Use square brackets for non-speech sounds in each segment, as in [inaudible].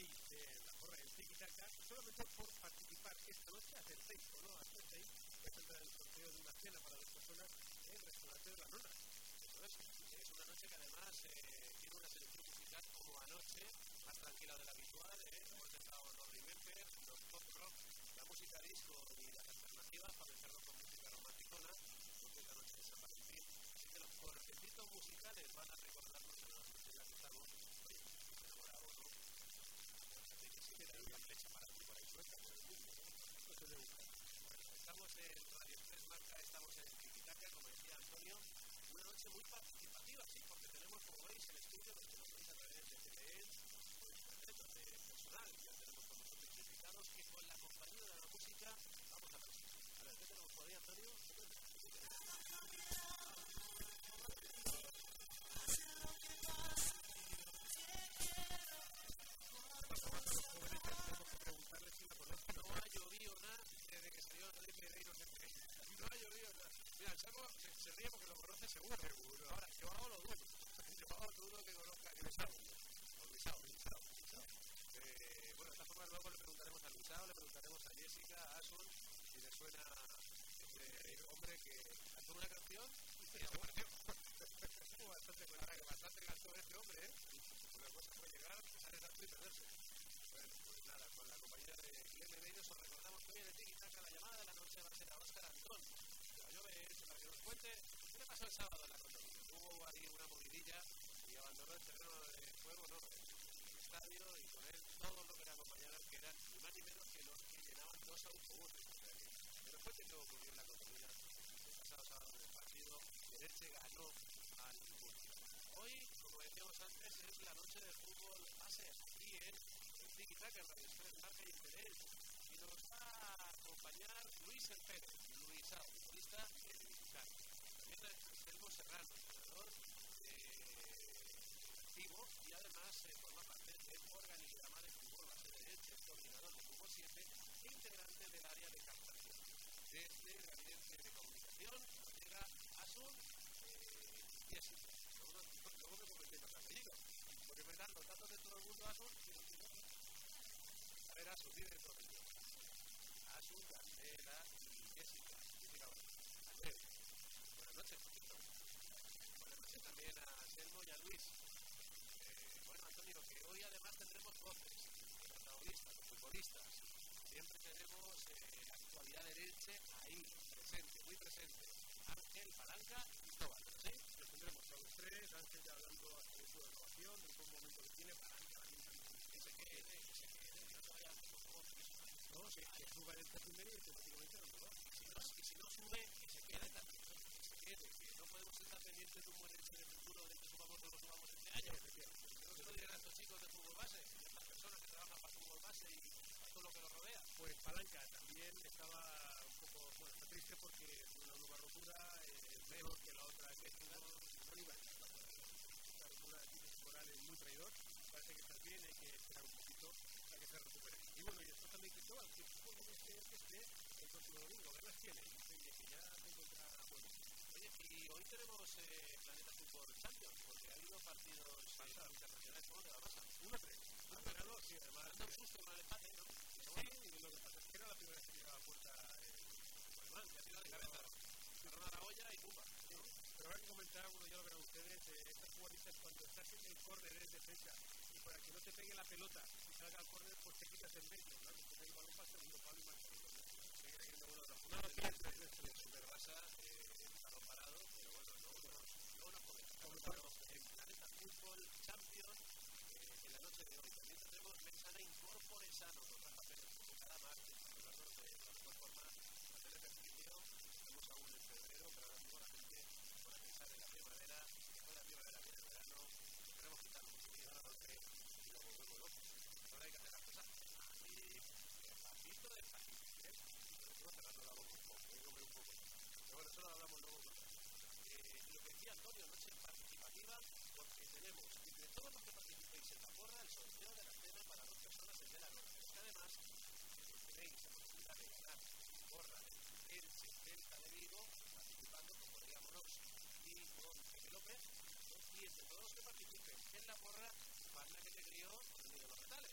6 de la porra del Tiki solamente por participar esta noche, 6 o no hacer 6, es entrar en el sorteo de una cena para dos personas en el restaurante de la. Eso es, una noche que además eh, tiene una selección musical como anoche, más tranquila de la habitual, ¿eh? hemos dejado los remembers, los pop rock, la música disco y las alternativas para empezarnos con música romanticona, porque la noche de San Valentín. Así que los cortecitos musicales van a recordarnos en la noche en la que estamos, oye, enamorados, ¿no? que sí que hay una flecha para ti por ahí suelta por el mundo, ¿no? Esto se debe buscar. Estamos en Radio 3 Marca, estamos en Tiquitaca, como decía Antonio, una noche muy participativa, sí, porque tenemos, como veis, el estudio, los que nos a través de TVE, pues de personal, ya tenemos con nosotros invitados que con la compañía de la música vamos a ver. A ver, ¿qué tenemos por ahí, Antonio? Mira, el Saco se, se ríe porque lo conoce seguro. Seguro. Ahora, yo hago lo duro. Yo hago lo duro que conozca que Luisao. Luisao, Luisao. Eh, bueno, de esta forma luego le preguntaremos a Luisao, le preguntaremos a Jessica, a Asun, si le suena este hombre que cantó una canción y desapareció. [laughs] bastante, que bastante cantó este hombre, ¿eh? Una cosa puede llegar, empezar el acto y perderse. Bueno, pues nada, con la compañía de Guillermo Medeiros os recordamos que hoy en el Tiki Taka la llamada de la noche va a ser a Óscar Antón. Que va a llover, cuente qué le pasó el sábado en la Cotonilla. Hubo ahí una movidilla y abandonó el terreno de juego, ¿no? El estadio y con él todos los que le acompañaron, que eran ni más ni menos que los que llenaban dos autobuses. Pero que todo ocurrió en la Cotonilla, el pasado sábado en el partido, el Elche ganó al Murcia. Hoy, como decíamos antes, es la noche de fútbol base aquí en Tiki Taka, Radio Express Marca y Interés. Y nos va a acompañar Luis El Pérez, Luisao, futbolista de Visitar. También Anselmo Serrano, entrenador activo y además eh, forma parte del organigrama de fútbol base de Elche, coordinador de fútbol 7 e integrante del área de captación. Desde el gabinete de comunicación llega Asun eh, Jessica. Luego, luego me comenté los apellidos, porque me dan los datos de todo el mundo Asun y no tiene A ver, Asun, dime el apellido. Asun, Candela y Jessica. Noches. Buenas noches también a Selmo y a Luis. Eh, bueno, Antonio, que hoy además tendremos voces, protagonistas, futbolistas. Siempre tenemos eh, la actualidad de Elche ahí, presente, muy presente. Ángel, Palanca y Cristóbal, ¿sí? Los tendremos a los tres, Ángel ya hablando de su renovación, del buen momento que tiene, Palanca también. Que se quede, que se quede, que no por favor, que que, que suba el primero y automáticamente no lo va. si no, y si no sube, que se quede también. Que quede, que no podemos estar pendientes de un buen hecho en el futuro de que subamos o no subamos este año. No se lo dirán estos chicos de fútbol base, estas personas que trabajan para fútbol base y todo lo que los rodea. Pues Palanca también estaba un poco, bueno, está triste porque una nueva rotura eh, mejor que la otra que tuvo, no iba a estar la rotura de Morales muy traidor, parece que está bien, hay que esperar un poquito para que se recupere. Y bueno, y después también Cristóbal, que supongo que esté, que el próximo domingo, ganas tiene, que ya se encuentra bueno. Y hoy tenemos eh, Planeta Fútbol Champions, porque ha habido partidos internacionales. ¿Cómo te va a pasar? 1-3. Un ganador, sí, además. Dando un susto con el empate, ¿no? Sí, y lo que pasa es que era la primera vez que llegaba a puerta eh, Alemán, tirado de cabeza. La olla y pumba. ¿no? Pero habrá que comentar, bueno, ya lo verán ustedes, eh, estas futbolistas cuando estás en el córner eres defensa y para que no te pegue la pelota y salga al córner, pues te quitas el medio, ¿no? El balón pasa segundo palo y el uno de los jugadores de eh, balón parado, pero bueno, luego nos, comentamos. Pero en Planeta Fútbol Champions, eh, en la noche de hoy también tendremos Mensana Incorpore Sano, con Rafa Pérez, como cada martes, hablando de la mejor forma de hacer ejercicio. Estamos aún en febrero, pero ahora mismo la gente a pensar en la primavera, después de la primavera viene el verano, nos queremos quitar un poquito de golpe y luego volvemos locos. Ahora hay que hacer las cosas así, despacito, despacito. ¿eh? Nosotros cerrando la boca un poco, un poco. Pero bueno, eso lo hablamos luego con lo que decía Antonio, noche participativa, porque tenemos entre todos los que participéis en la porra el sorteo de la cena para dos personas en la noche. Que además, si tenéis la posibilidad de ganar porra del Celta de Vigo, participando con Rodrigo Moros y con Pepe López, y entre todos los que participen en la porra, Palma que te crió el de los metales.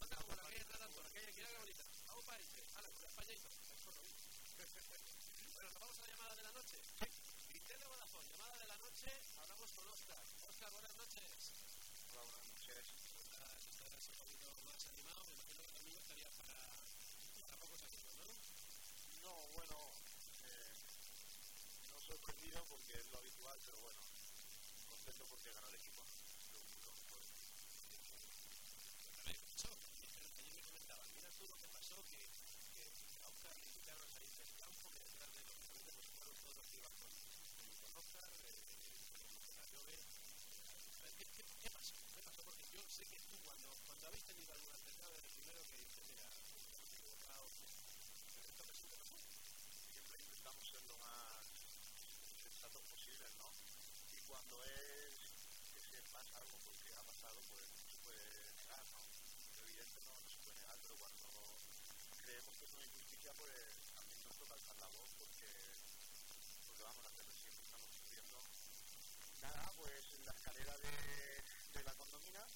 Manda como la calle tanto, la calle que bonita. Vamos para ahí, hala, con españolito. bueno, nos vamos a la llamada de la noche. Vodafone, llamada de la noche, hablamos con Oscar. Oscar, buenas noches. Hola, buenas noches. Estás un poquito más animado, me imagino que también estaría para, para pocos ¿no? No, bueno, eh, no sorprendido porque es lo habitual, pero bueno, contento porque ganó el equipo. Lo que que pasó, que, que a Oscar le a salir del campo, que detrás de pues fueron todos los que iban con Oscar, Jove. ¿Qué, qué, ¿Qué pasó? ¿Qué pasó? Porque yo sé que tú cuando, cuando habéis tenido algún altercado eres el primero que dice, mira, estamos equivocados, pero esto resulta que pasó. Siempre intentamos ser lo más sensatos posible, ¿no? Y cuando es que se pasa algo porque ha pasado, pues no se puede negar, ¿no? Evidente no, no se puede negar, pero cuando creemos que es una injusticia, pues también nos toca alzar la voz porque, porque vamos a sufriendo. Nada, pues en la escalera de, de la condomina,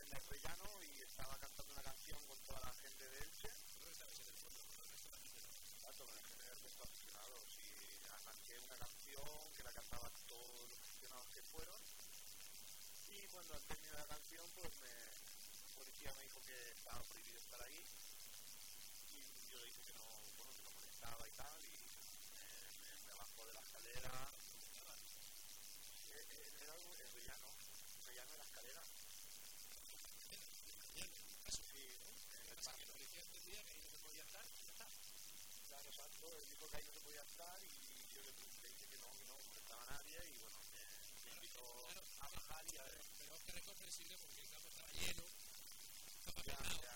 en el rellano, y estaba cantando una canción con toda la gente de Elche. ¿Dónde estabas en el fondo? Con el resto de aficionados y arranqué una canción que la cantaban todos los aficionados que fueron y cuando al término de la canción pues me, el policía me dijo que estaba prohibido estar ahí y yo le dije que no, bueno, que no molestaba y tal y me, me, me bajó de la escalera Eh, eh, era algo el rellano, el rellano de la escalera sí, en el parque La policía entendía que ahí no se podía estar, ya está. Claro, exacto, él dijo que ahí no se podía estar y yo le, dije que no, que no, que no estaba nadie y bueno, me, invitó a bajar y a ver. Pero es comprensible porque el campo estaba lleno, estaba Ya, ya.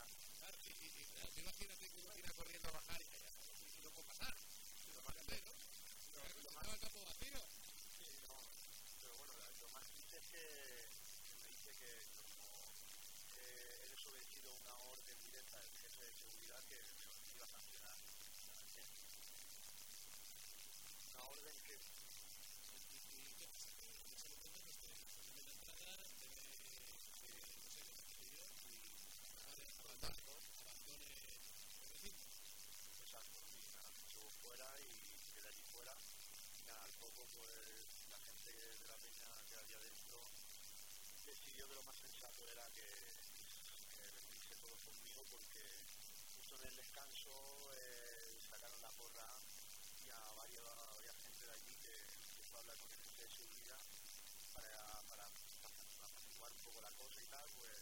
Y, imagínate que uno tira corriendo a bajar y, y, y no puede pasar. Lo más ¿no? Pero lo estaba el campo vacío. Sí, no, pero bueno, lo, lo más triste es que, que eh, he desobedecido una orden directa del jefe de seguridad que me iba a sancionar. Una orden que fuera. Y nada, al poco pues la gente de la peña que había dentro decidió que lo más sensato era que, que venirse todos conmigo porque justo en el descanso eh, sacaron la porra y a varias, a varias gente de allí que, fue a hablar con el jefe de seguridad para, para, para apaciguar un poco la cosa y tal, pues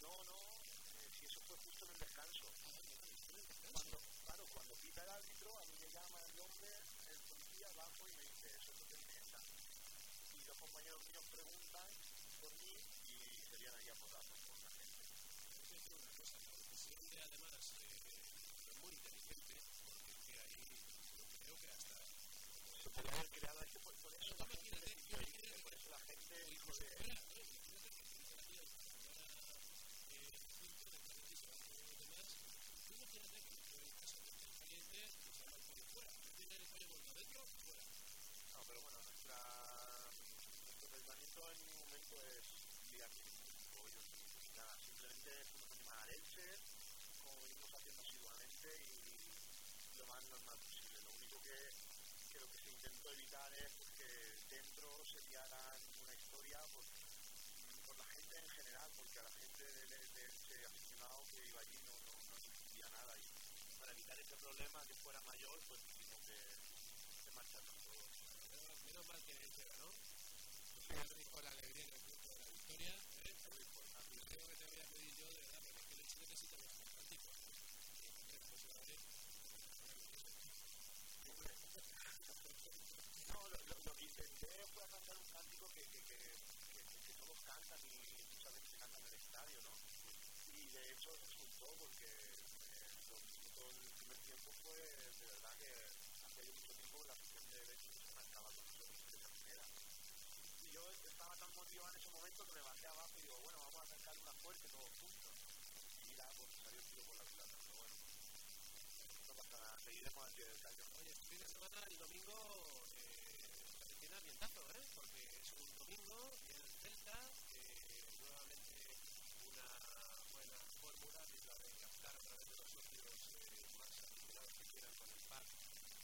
no, no, eh, si eso fue justo en el descanso. Claro, cuando pita el árbitro, a mí me llama el hombre, el policía, bajo y me dice, eso es lo que compañeros míos preguntan por mí y serían ahí a porrazos por la gente. Decir una cosa, decisión de además eh, es muy inteligente, porque es que ahí creo que hasta Se podría haber creado esto, por, por eso Tú la gente imagínate, decidió tú ir, imagínate por eso la gente o dijo incluso de... fuera, ¿no? Imagínate que tienes ahí el el recinto detrás de el de el el pero bueno, nuestra, nuestro pensamiento en ningún momento es pollo ni nada. Simplemente a animar a Elche, como venimos haciendo asiduamente y lo más normal posible. Lo único que, que lo que se intentó evitar es pues, que dentro se liara ninguna historia por, por la gente en general, porque a la gente de, de, de aficionado que iba allí no, no, no existía nada. Y para evitar ese problema que fuera mayor, pues tuvimos que, que marcharnos todos. Menos, mal que se ganó. El. ¿eh? Que el pues No, lo, que intenté fue arrancar un cántico que, todos cantan y muchas se en el estadio, ¿no? Y de hecho resultó porque eh, minutos del primer tiempo fue de verdad que hacía mucho tiempo la de se nosotros de esa manera. Y yo estaba tan motivado en ese momento que me bajé abajo y digo, bueno, vamos a arrancar una fuerte todos juntos. Y ya, pues salió tiro por la culata, pero bueno. No pasa nada, seguiremos al pie del cañón. Oye, este fin de semana, el domingo, eh, tiene ambientazo, ¿eh? Porque es un domingo, viene el Celta, eh, no buena fórmula, que es la de captar a través de los socios eh, más aficionados que quieran con el pack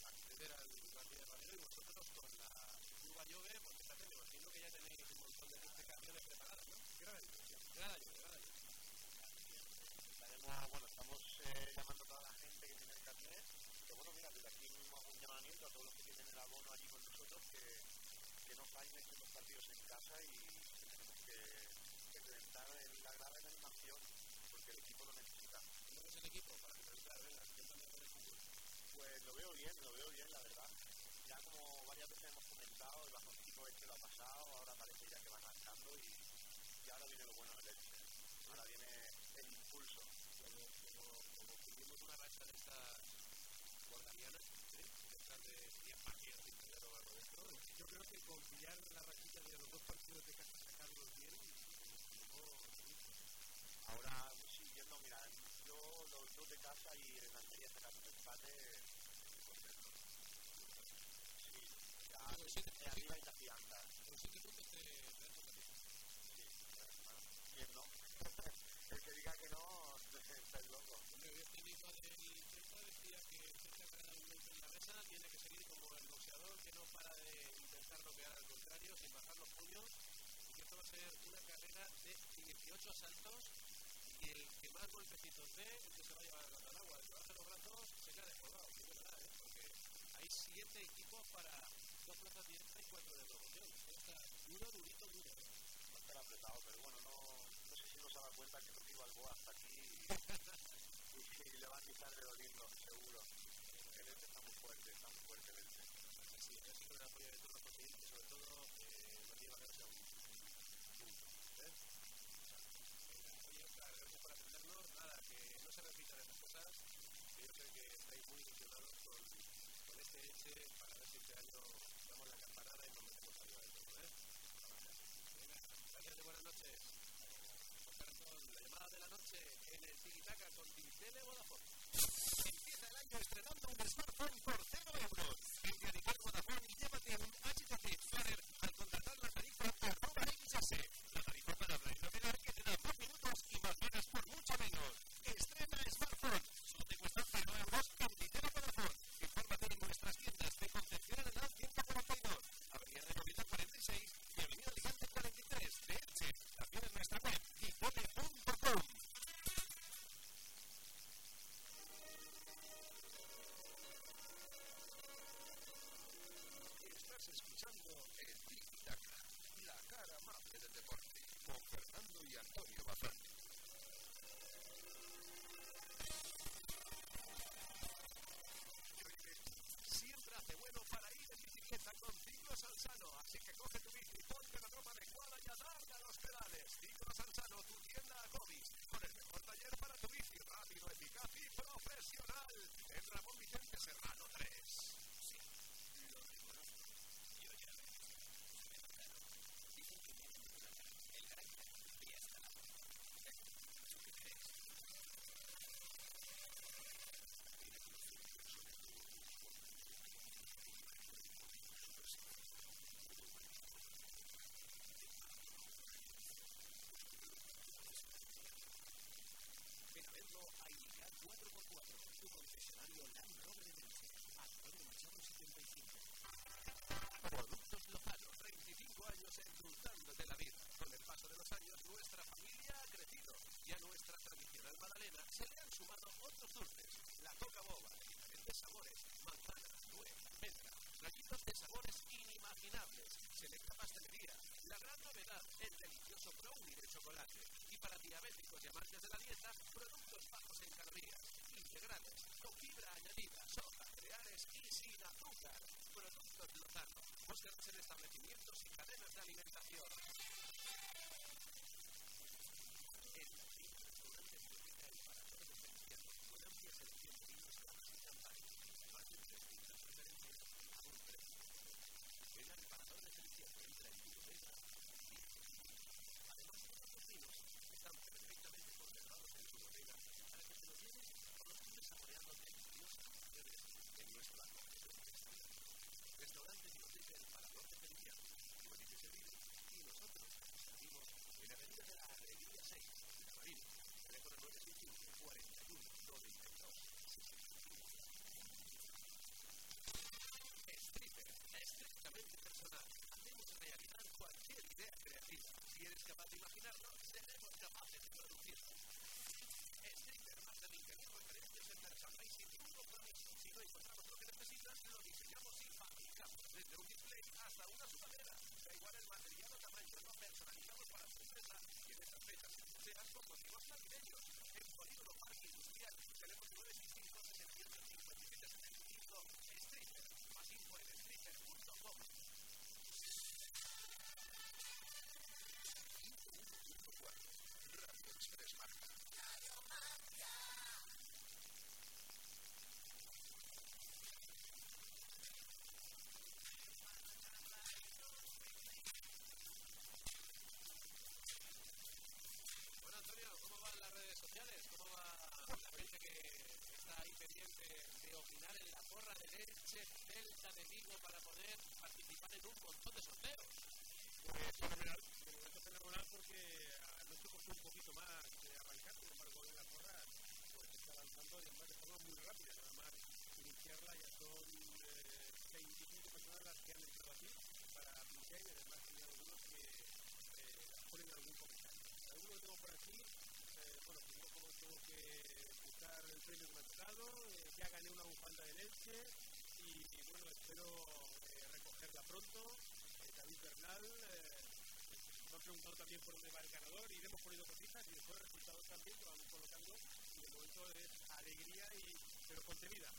acceder al Madrid de Valero y vosotros con la curva fíjate, me imagino que ya tenéis un montón de explicaciones preparadas, ¿no? Bueno, estamos eh, llamando a toda la gente que tiene el carnet, que bueno, mira, desde aquí mismo hago un llamamiento a todos los que tienen el abono allí con nosotros, que, que no fallen en los partidos en casa y tenemos que, que reventar en la grada de animación, porque el equipo lo necesita. ¿Cómo es el equipo para fútbol. Pues lo veo bien, lo veo bien, la verdad. Ya como varias veces hemos comentado, el bajoncito este lo ha pasado, ahora parece ya que va arrancando y, y ahora viene lo bueno del Elche. Ahora viene el impulso. Como, como, como tuvimos una racha de estas guardianas, ¿sí? de estas de 10 partidos sin tener o algo de esto, Yo creo que con pillar la rachita de los dos partidos de casa, sacarlos bien, Ahora, sí, yendo, mira, yo los dos de casa y en Almería sacando un empate, estoy contento. Sí, ya Digo, siete- arriba y te afianza. con 7 puntos te, te das un partido. Sí, bueno, ¿quién no? el que diga que no, está loco. En la mesa tiene que seguir como el boxeador que no para de intentar noquear al contrario sin bajar los puños y que esto va a ser una carrera de 18 asaltos y el que más golpecitos dé el que se va a llevar al agua. El que baje los brazos se queda descolgado, es verdad, porque hay 7 equipos para dos plazas directas y 4 de promoción. Duro, durito, duro. estar apretado, pero bueno, no, no sé si nos dado cuenta que Rocky Balboa hasta aquí y, y le va a quitar de oírlo, seguro. El Elche está muy fuerte, está muy fuerte el Elche. Sí, es siempre el apoyo de todos los conseguir que sobre todo eh, no lleva a verse a un punto. ¿eh? Oscar, gracias por atendernos. Nada, que no se repitan estas cosas. Yo creo que estáis muy ilusionados con, con este Elche para ver si este año damos la campanada y nos metemos arriba del todo. ¿eh? Venga, y buenas noches. Antón, la llamada de la noche en el Tiki-Taka con Tele Vodafone. Empieza el año estrenando un smartphone por 0 euros. De opinar en la porra del Elche Celta de Vigo para poder participar en un montón de sorteos? Pues fenomenal, de fenomenal porque anoche costó un poquito más de arrancar, sin embargo en la porra pues está avanzando de forma muy rápida, nada más iniciarla ya son eh, 25 personas las que han entrado aquí para y además hay algunos que eh, ponen algún comentario. Algunos que tengo por aquí, eh, bueno, primero como tengo que buscar el premio que me ha tocado, eh, ya gané una bufanda de leche y, y bueno, espero eh, recogerla pronto. Eh, David Bernal, eh, me han preguntado también por dónde va el ganador, iremos poniendo cositas y después resultados también que vamos colocando y de momento es alegría y pero contenida.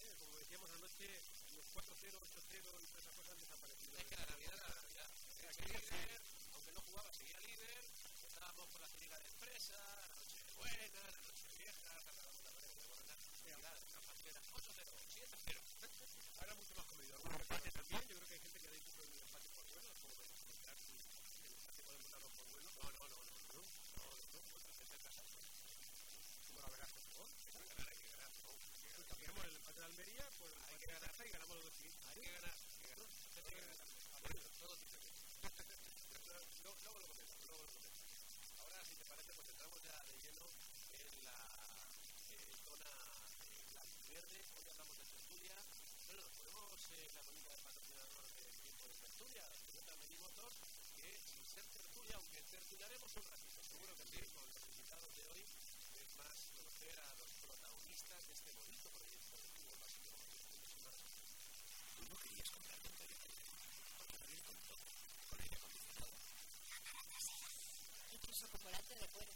¿eh? Como decíamos anoche, los 4-0, 8-0 y todas esas cosas han desaparecido. Es que la Navidad era la Navidad. Que líder, aunque no jugaba, seguía líder. Estábamos con la clínica de empresa, la noche buena, la noche de buena. Navidad, la pantera, 8-0, 7-0. Ahora mucho más comido. Algún empate también, yo creo que hay gente que ha dicho el empate por bueno, como si el empate podemos darlo por bueno. No, no, no, no, no, no, no, contra Celta en casa. Como la verás, por favor. Que ganar, hay que ganar, que cambiamos el empate de Almería por el Hay empate que de ganar. Taza y ganamos los dos siguientes. Hay que ganar, hay que ganar. Hay que ganar. Bueno, todo dice bien. Luego lo comentamos, luego lo comentamos. Ahora, si te parece, pues entramos ya de lleno en la eh, zona eh, blanco-verde. Hoy hablamos de tertulia. Bueno, nos ponemos eh, la bonita del patrocinador del tiempo de tertulia, Toyota Medimotor, que sin ser tertulia, aunque tertuliaremos un ratito, seguro que sí, con los invitados de hoy, es más conocer a los protagonistas de este bonito proyecto de fútbol básico de. Tú no querías comprar un Toyota porque venir con todo, con aire acondicionado. Incluso con volante de cuero.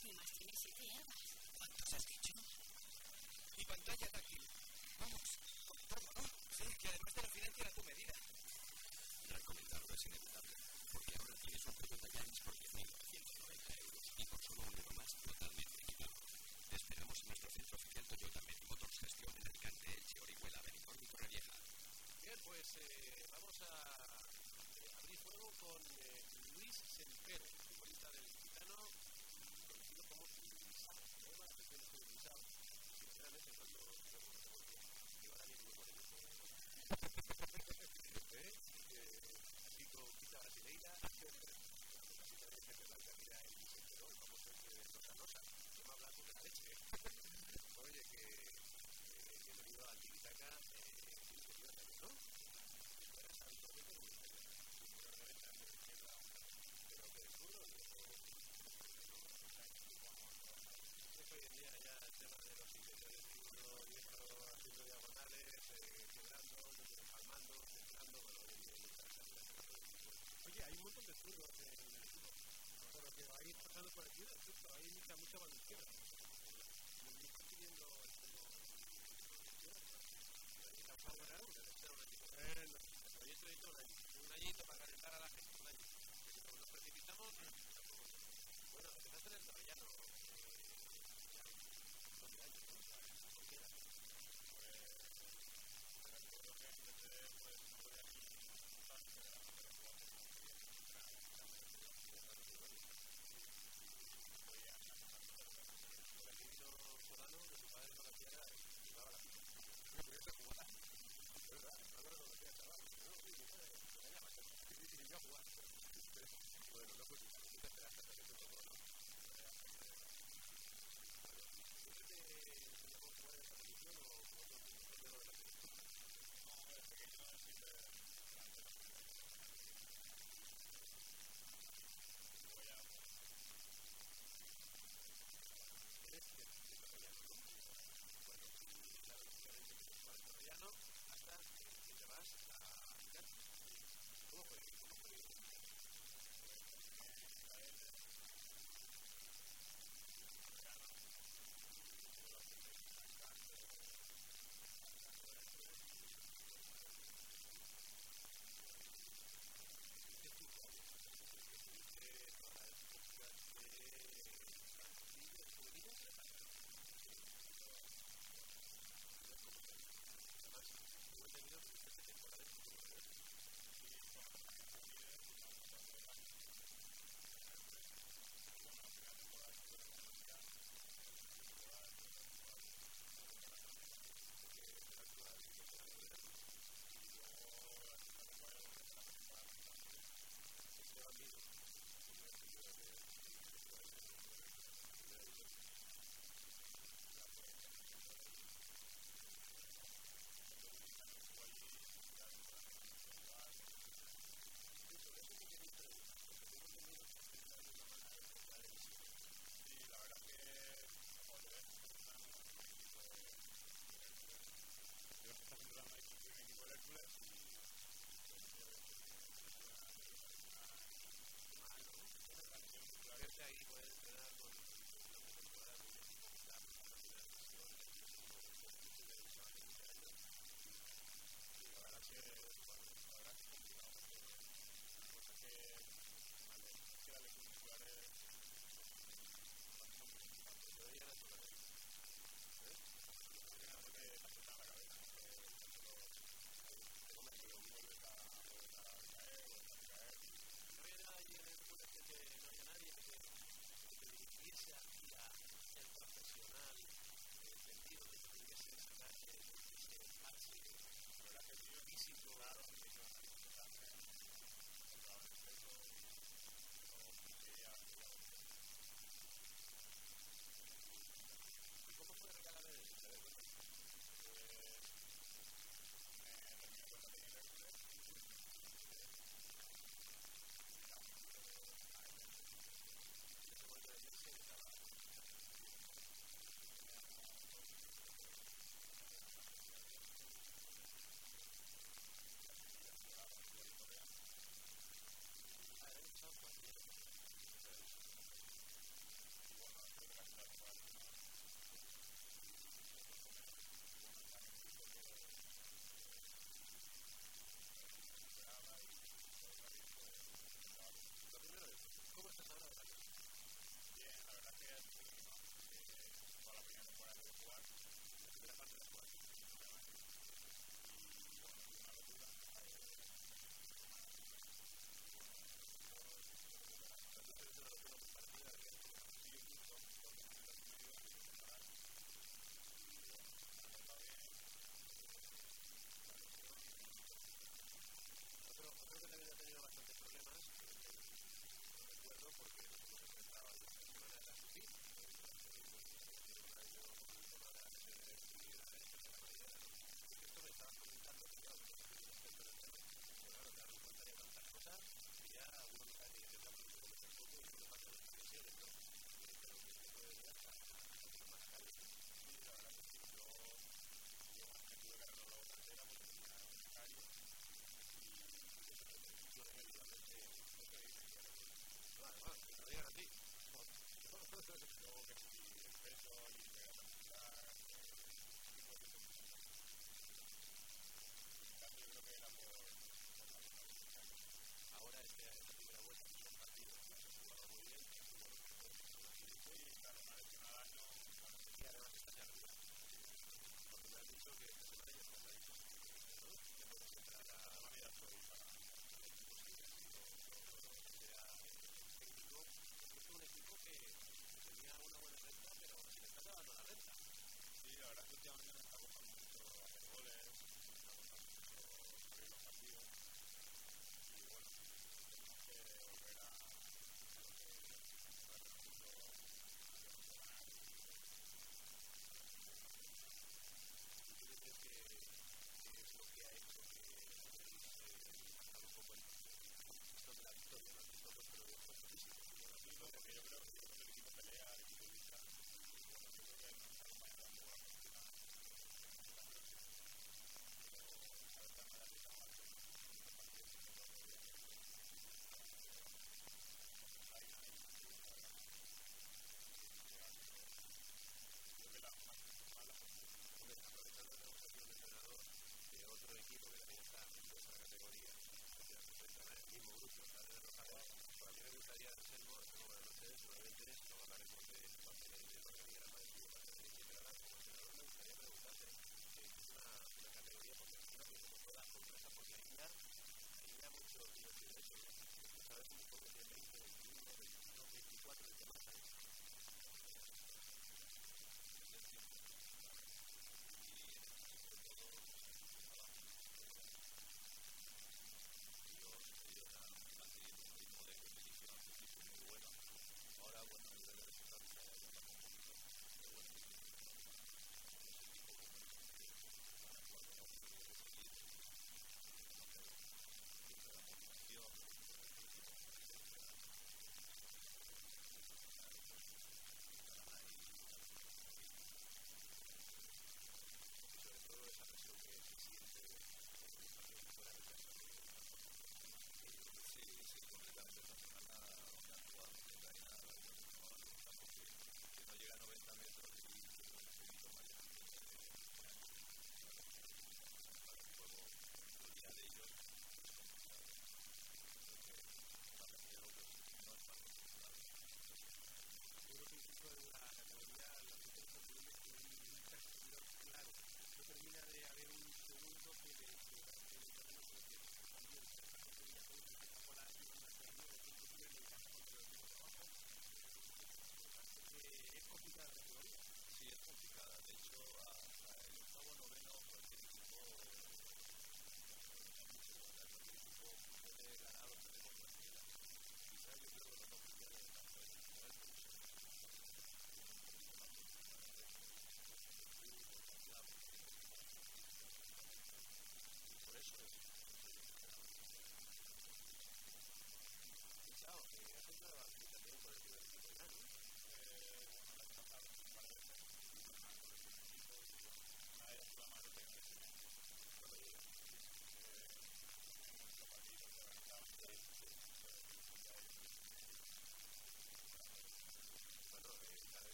Además tiene siete llaves. ¿Cuántos has pantalla táctil. Vamos, con todo, ¿no? Sí, que además te lo financia a tu medida. Recomendarlo es inevitable, porque ahora tienes un Toyota Yaris por 10.990 euros y por solo un euro más totalmente equipado. Te esperamos en nuestro centro oficial Toyota Medimotors Gestión en Alicante, Elche, Orihuela, Benidorm y Torrevieja. Bien, pues eh, vamos a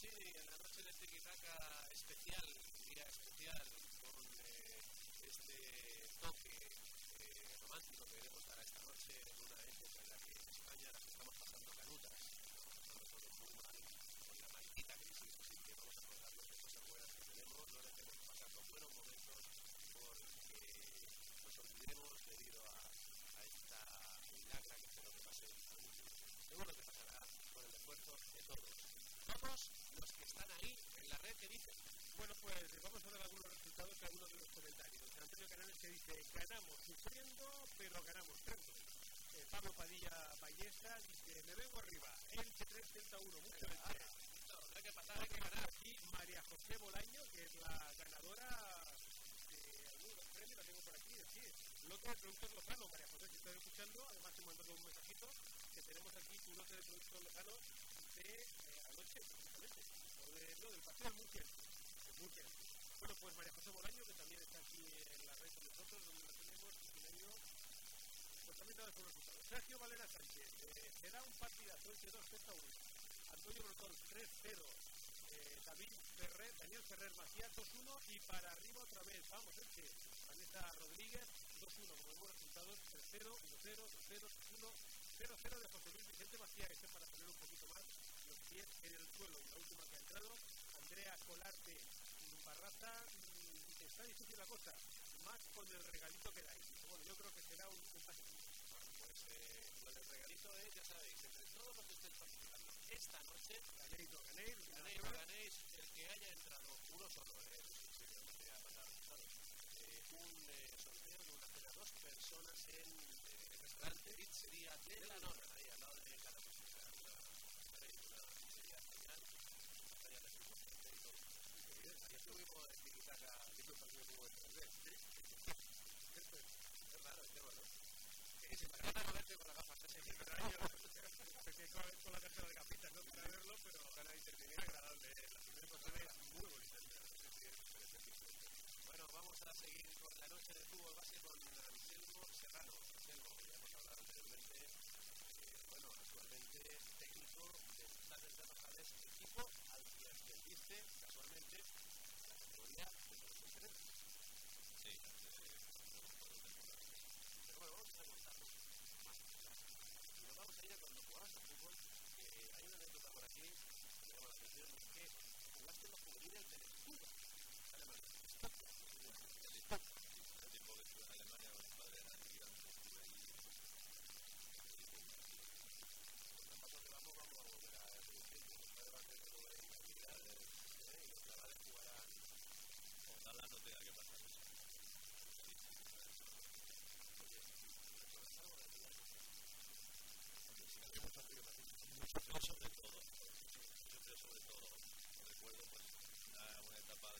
noche, la noche de Tiki especial, día especial, un partidazo entre dos sets a 1. Antonio Brotón 3-0. Eh, David Ferrer, Daniel Ferrer Macías 2-1 y para arriba otra vez. Vamos, es que Vanessa Rodríguez 2-1 como buenos resultados. 3-0, 1-0, 2-0, 1 0-0 de José Luis Vicente Macías. Este para poner un poquito más los pies en el suelo. Y la última que ha entrado, Andrea Colarte Barraza. Mm, está difícil la cosa, más con el regalito que da reto es, eh, ya sabéis, entre todos los que estén participando esta noche, ganéis o ganéis, ganéis ganéis, el que haya entrado, uno solo, eh, eh, un eh, sorteo de una de las dos personas en eh, el restaurante Pizzería de la Nona. si me la de Bueno, vamos a seguir con la noche de fútbol base con Anselmo Serrano. Anselmo, que ya hemos hablado anteriormente, bueno, actualmente técnico de Stades de Rojales, equipo al que ascendiste que que de la juvenil de. pero uh, una etapa de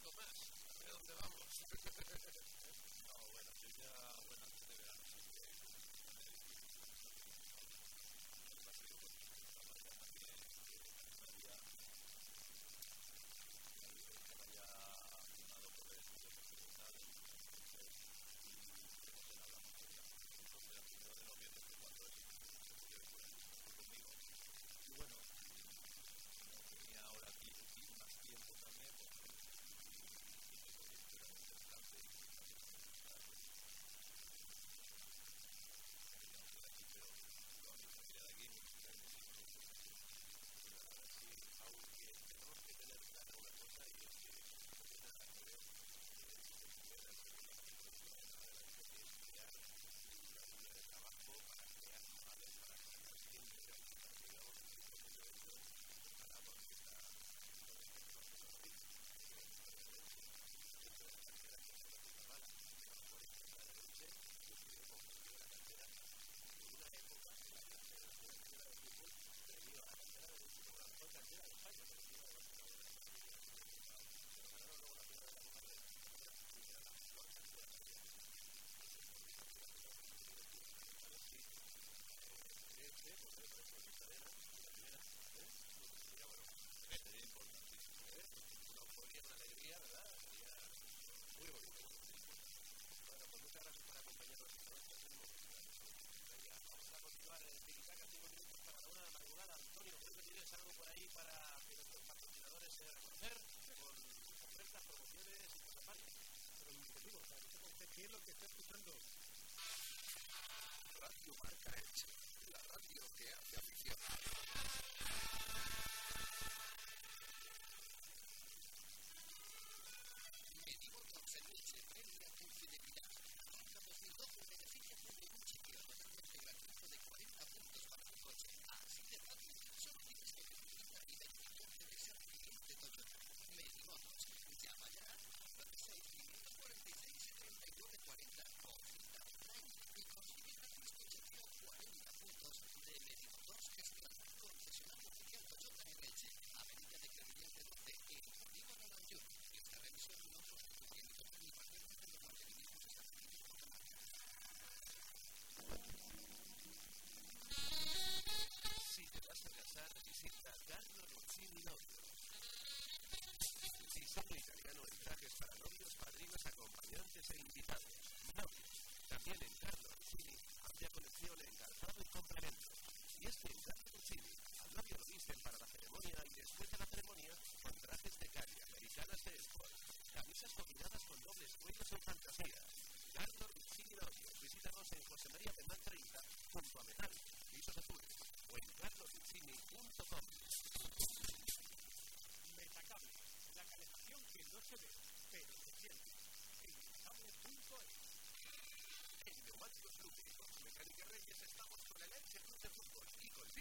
poquito más. A dónde vamos. [laughs] no, bueno, yo ya, bueno, antes de verano Solo italiano en trajes para novios, padrinos, acompañantes e invitados. Novios. También en Carlo Cini, amplia colección en calzado y complementos. Y es que en Carlo Cini, al novio lo visten para la ceremonia y después de la ceremonia con trajes de calle, americanas de sport, camisas combinadas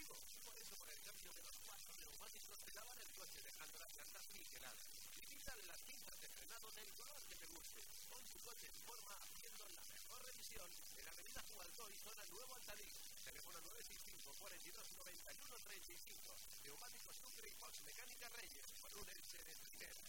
contigo. Por eso, con el cambio de los cuatro neumáticos, te lavan el coche dejando las llantas niveladas. Y píntale las pintas de frenado del color que te guste. Pon tu coche en forma haciendo la mejor revisión en la avenida Jugalcó y zona Nuevo Altadí. Teléfono 965 42 91 35. Neumáticos Sucre y Mecánica Reyes, con un Elche de primera.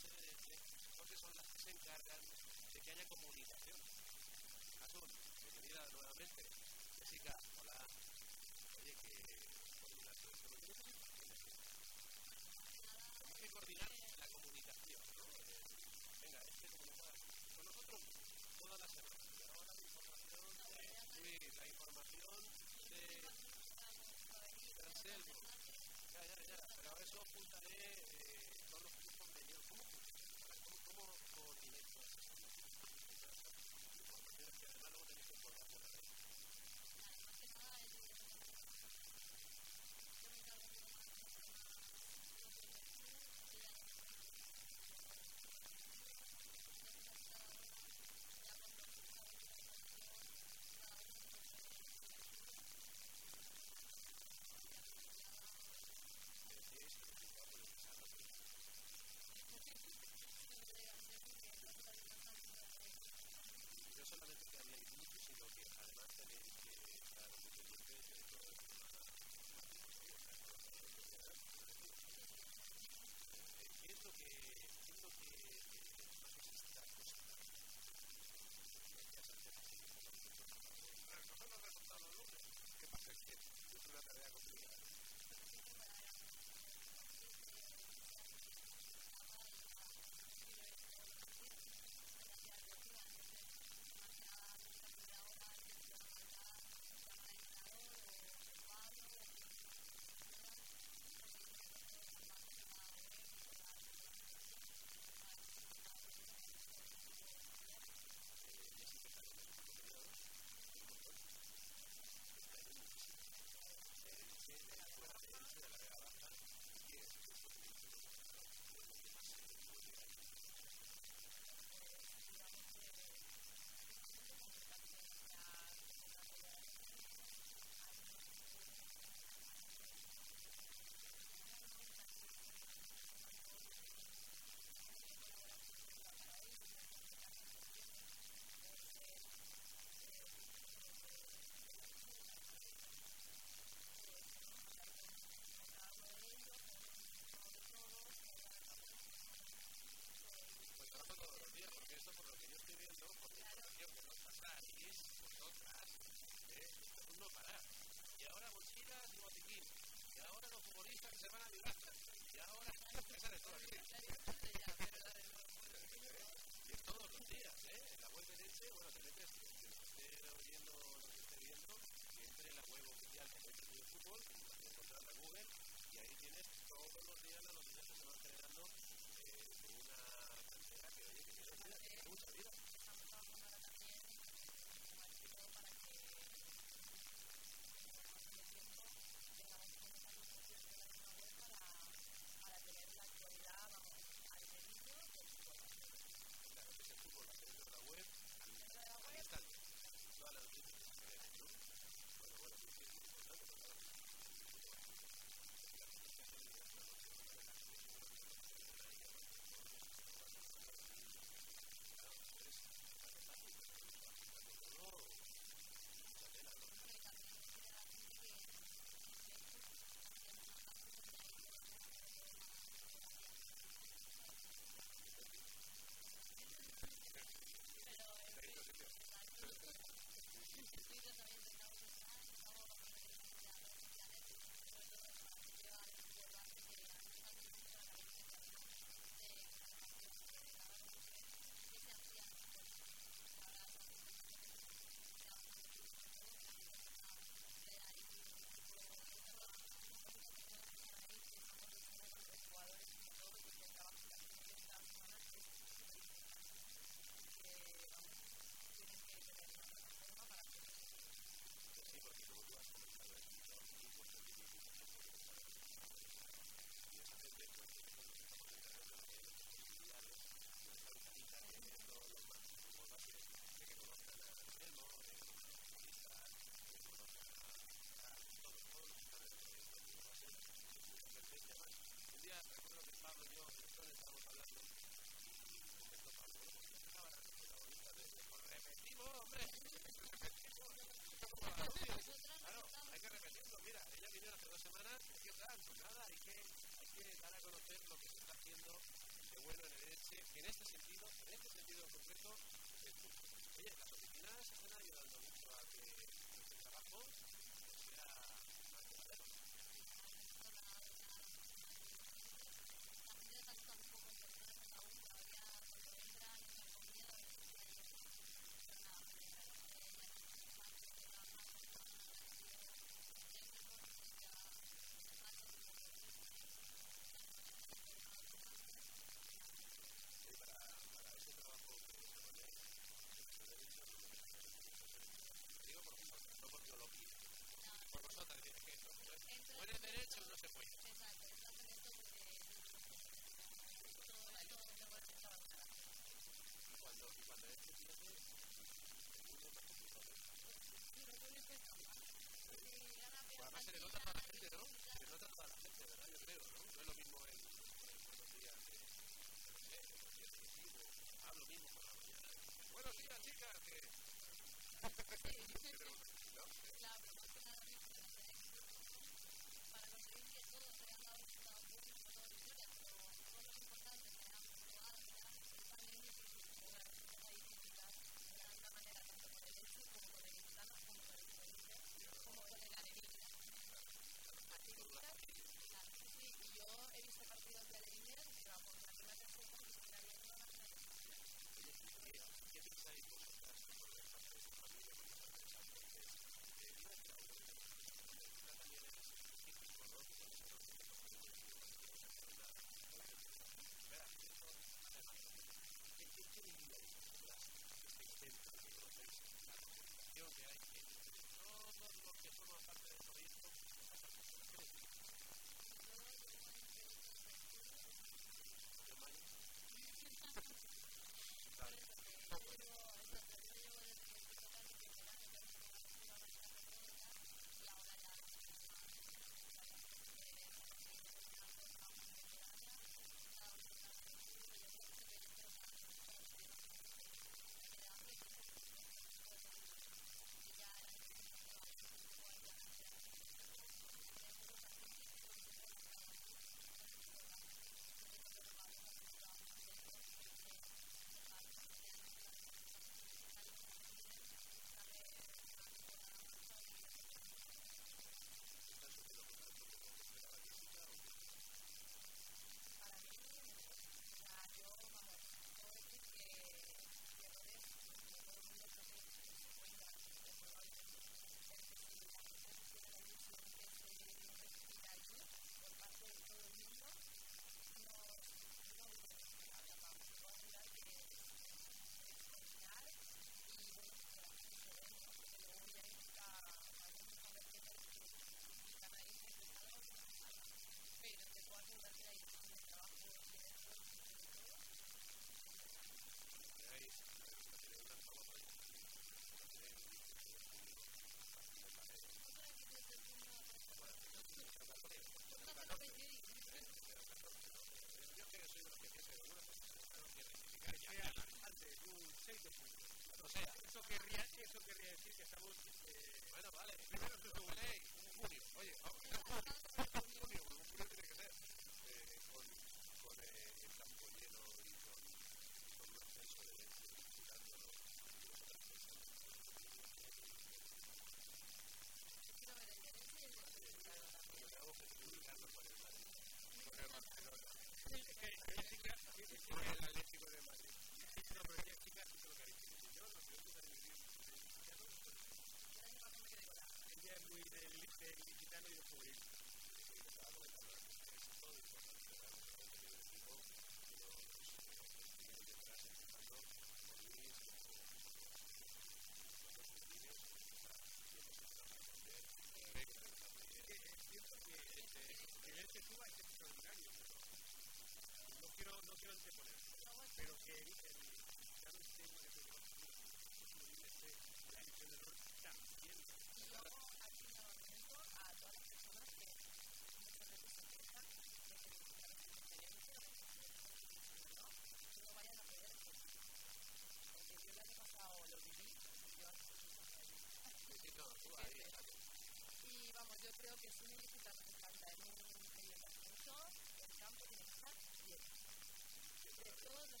De todos los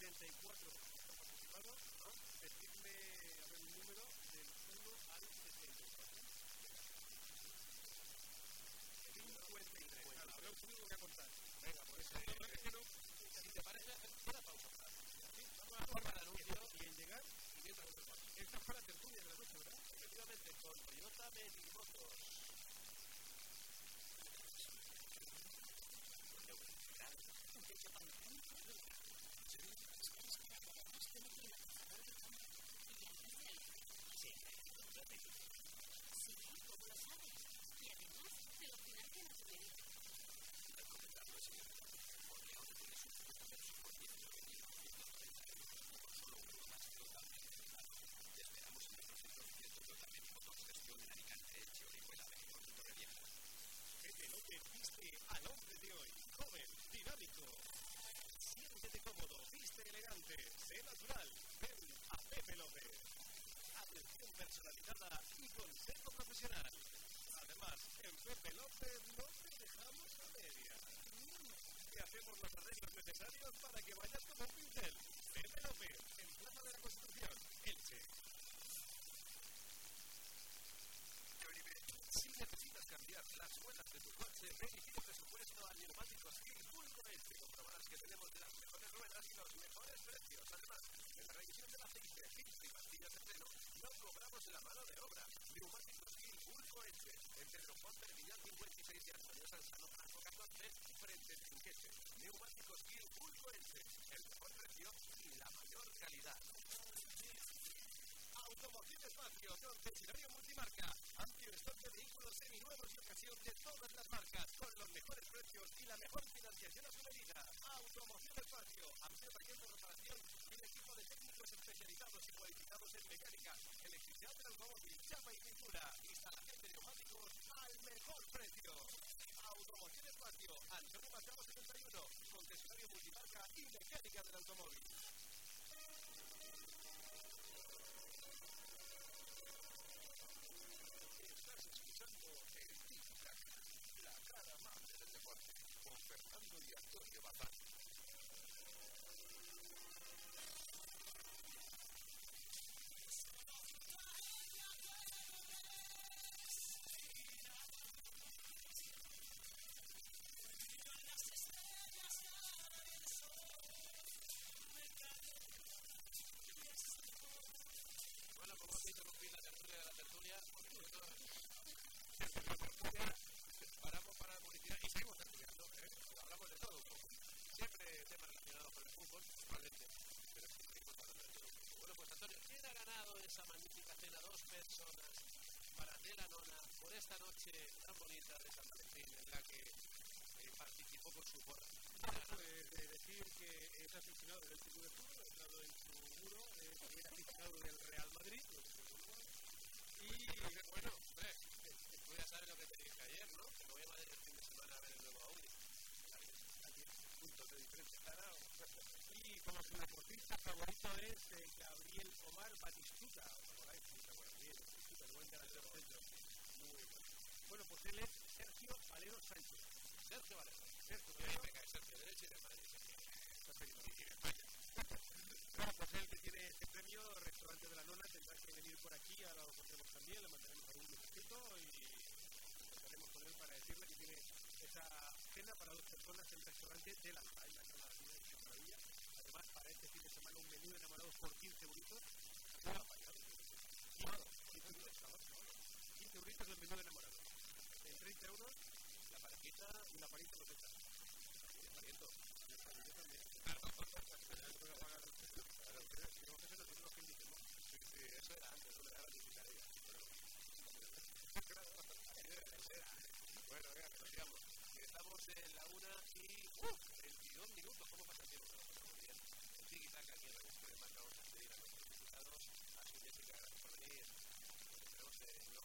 34 participados, ¿no? Decidme el número del 1 al 74. 53. Bueno, habrá un público que contar. Venga, pues eso eh, es que no. Si te parece, espera pausa. Vamos a formar anuncio y en llegar, y mientras Esta fue la tertulia de la noche, ¿verdad? Efectivamente, con Toyota Medina. Noche tan bonita de San Valentín en la que eh, participó con su porra. Pues de decir que es aficionado del club de fútbol, ha entrado en su muro, eh, también aficionado del Real Madrid, lo que se conoce. y Bueno, hombre, tú ya sabes lo que te dije ayer, ¿no? Que me voy a Madrid el fin de semana a ver el nuevo Audi. puntos de diferencia uno. Y como su deportista favorito es eh, Gabriel Omar Batistuta. ¿Os acordáis? Sí, ¿te acuerdas? Bien, Batistuta, el buen delantero centro. Muy bueno. Bueno, pues él es Sergio Valero Sánchez. Sergio Valero. Sergio Valero. Sergio Derecho y de Madrid. Bueno, pues él que tiene este premio, Restaurante de la Nona, tendrá que venir por aquí, ahora lo pondremos también, le mandaremos algún mensajito y contaremos con él para decirle que tiene esa cena para dos personas en el restaurante de la Nona. Una cama de maravilla. Además, para este fin de semana, un menú de enamorados por 15 euritos. Ah, vaya, Sábado, 15 euritos, sábado, sábado. 15 euritos del menú de enamorados. En 30 euros, la parejita la parejita lo que el pariento. Y el pariento también. Claro, que tenemos que nosotros que. Sí, sí, eso era antes, me daba. Bueno, venga, que nos. Que estamos en la una y ¡uh! 22 minutos. ¿Cómo pasa el tiempo? Que bien. El aquí en la Victoria Marca. Vamos a pedir a nuestros invitados. A su Jessica, gracias por venir. Esperemos que no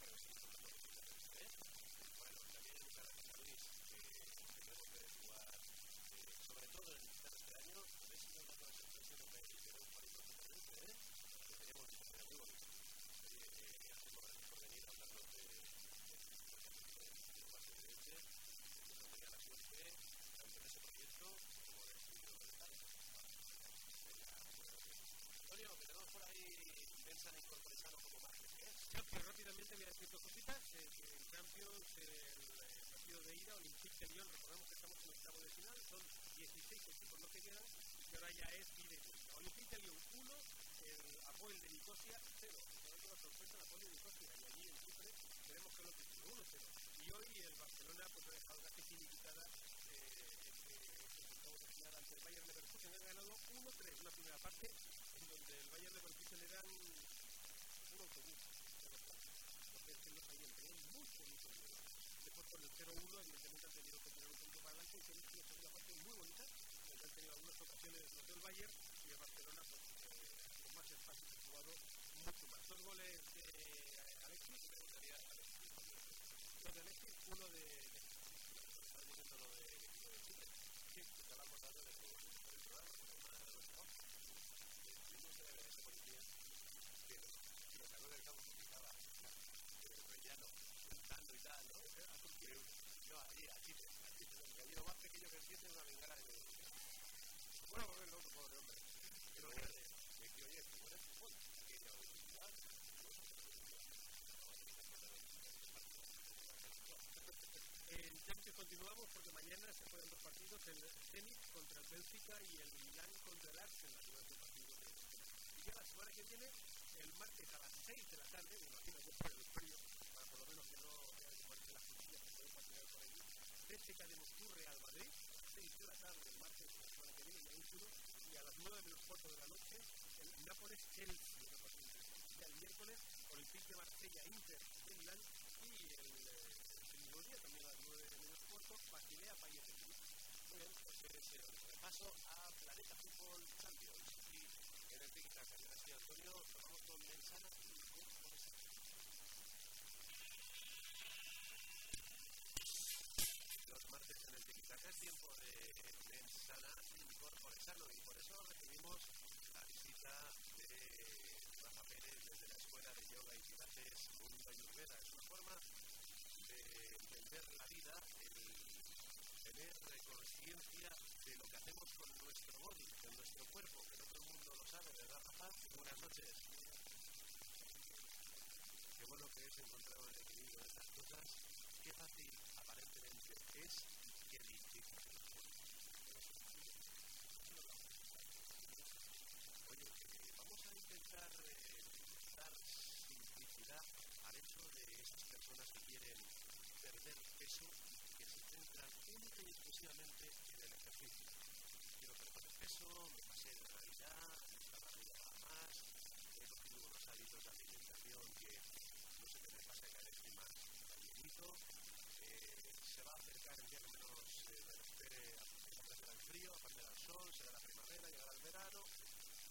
pero sí, con las noticias de este. Bueno, también muchas gracias a Luis, que tendremos que jugar, eh, sobre todo en mitad de este año. A ver si nos da toda esa impresión de que queremos jugar importante, ¿eh? Que tenemos que ser muy bonito. Oye, eh, hacemos gracias por venir a hablarnos de del base de leche, que nos tenga la suerte, tanto en ese proyecto como en el estudio de tal. Antonio, que tenemos por ahí ¿eh? Champions, rápidamente voy a decir cositas. Eh, que en Champions, el, eh, partido de ida, Olympique de Lyon, recordamos que estamos en octavo de final, son 16 equipos los que quedan, y ahora ya es. Olympique de Lyon 1, el Apoel de Nicosia 0. Por una sorpresa, el de Nicosia, y allí en Chipre tenemos que lo que es 1-0. Y hoy el Barcelona pues ha dejado casi eh, ante el Bayern Leverkusen. Ha ganado 1-3, una primera parte en donde el Bayern Leverkusen era un, de los platos. Porque es que no sabían, mucho, mucho miedo. Después con el 0-1, evidentemente tenido que tirar un punto para adelante y una parte muy bonita, donde han tenido algunas ocasiones los del Bayern y el Barcelona pues, eh, con más espacio jugado mucho más. Goles de Alexis, de Alexis, uno de diciendo lo del equipo de Chile. Sí, que te hablamos antes del del programa, de una de los mejores. Estuvimos en ese policía que los los calores del campo que estaba el rellano, cantando y tal, ¿no? Que yo ahí, a Chile, a Chile, que había más pequeño que el siete, una bengala de Bueno, volver loco, pobre hombre. Pero que, que, que oye, que bueno es fútbol, que la habilidad, En Champions continuamos porque mañana se juegan dos partidos, el Zenit contra el Bélgica y el Milán contra el Arsenal, los dos partidos de Y ya la semana que viene, el martes a las 6 de la tarde, me imagino que por el frío, para por lo menos que no vean que ponerse las cuchillas que pueden patinar por CSKA de Moscú, Real Madrid, 6 de la tarde, el martes de la semana que viene, uno, y a las 9 menos cuarto de la noche, el Nápoles Chelsea, una partido interesante. El miércoles, Olympique de Marsella, Inter de Milán y el, eh, mismo día, también a las 9 menos cuarto, Basilea, Bayern de. Muy bien, pues es el repaso a Planeta Fútbol Champions. Y en el Taka, gracias Antonio, vamos con Mensana y con Foresa. Los martes en el Tiki Taka es tiempo de Mensana y Corporesano y por eso recibimos la visita de Rafa Pérez desde la Escuela de Yoga y Pilates Mundo Ayurveda. Es una forma de entender la vida, el tener conciencia de lo que hacemos con nuestro body, con nuestro cuerpo, que no todo el mundo lo sabe, ¿verdad, Rafa? Buenas noches. Qué bueno que es encontrar el equilibrio de estas cosas. Qué fácil que es que dice. Oye, vamos a intentar eh, dar simplicidad al hecho de esas personas que quieren perder peso y que se centran única y exclusivamente en el ejercicio. Quiero perder peso, me pasé de realidad, la barriga va más, he cogido unos hábitos de alimentación que no se me pasa cada vez más se va a acercar el día que menos eh, espere, aparecerá el frío, aparecerá el sol, será la primavera, llegará el verano.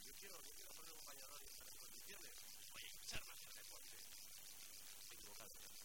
Yo quiero, yo quiero poner un bañador y estar en condiciones. Oye, escuchar más el deporte. Equivocado.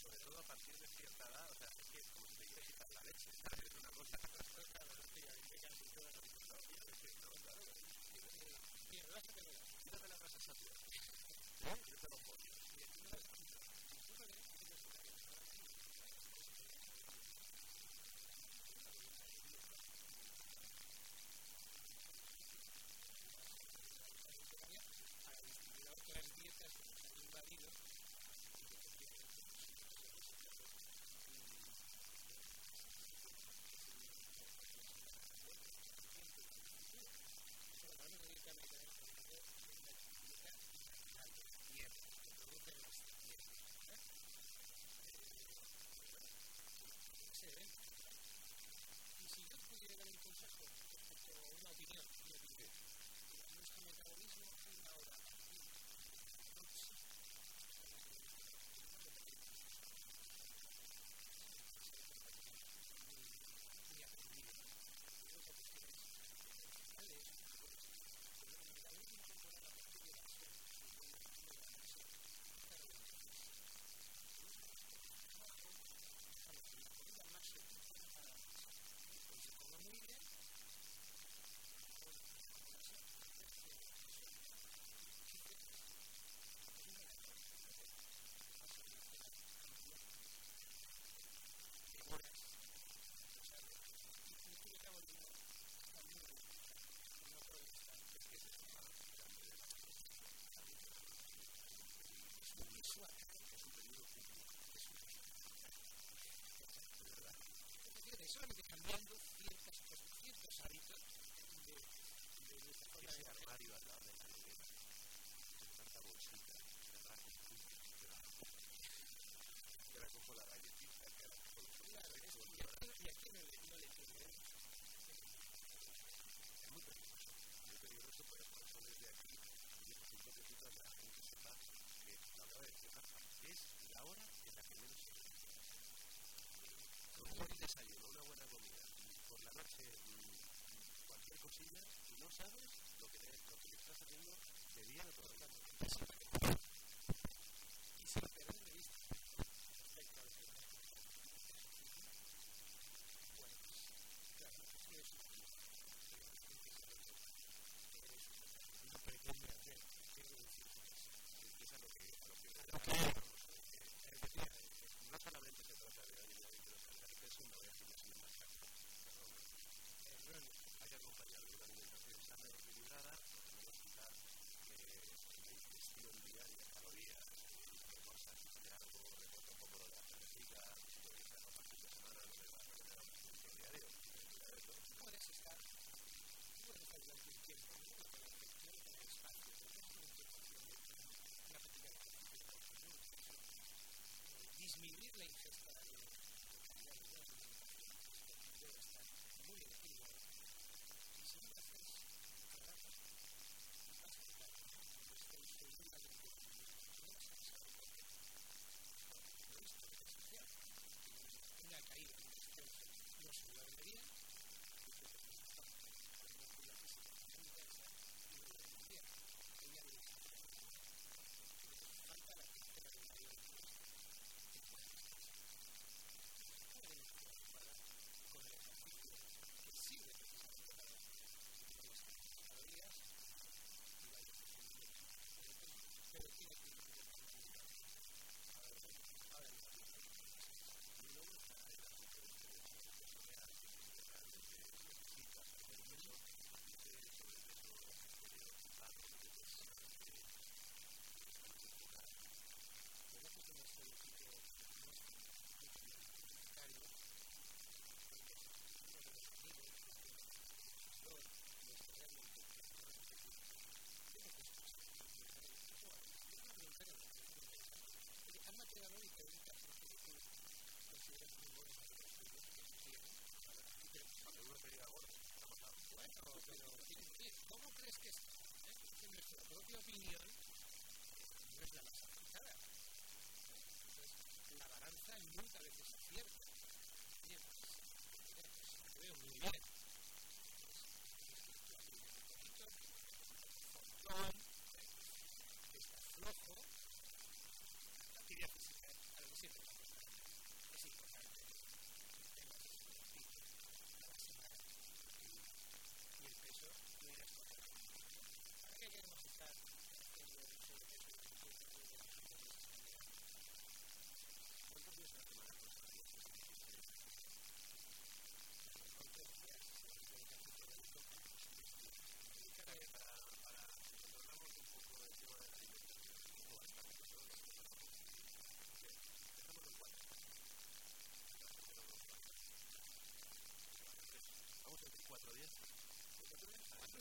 sobre todo a partir de cierta edad, o sea, es que es como si te quieres quitar la leche, ¿sabes? Una cosa. Claro, no estoy ahí, me yo decía, no, claro, mira. Quítate la sensación. ¿Eh? Yo te lo pongo.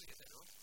7, ¿no?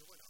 Bueno,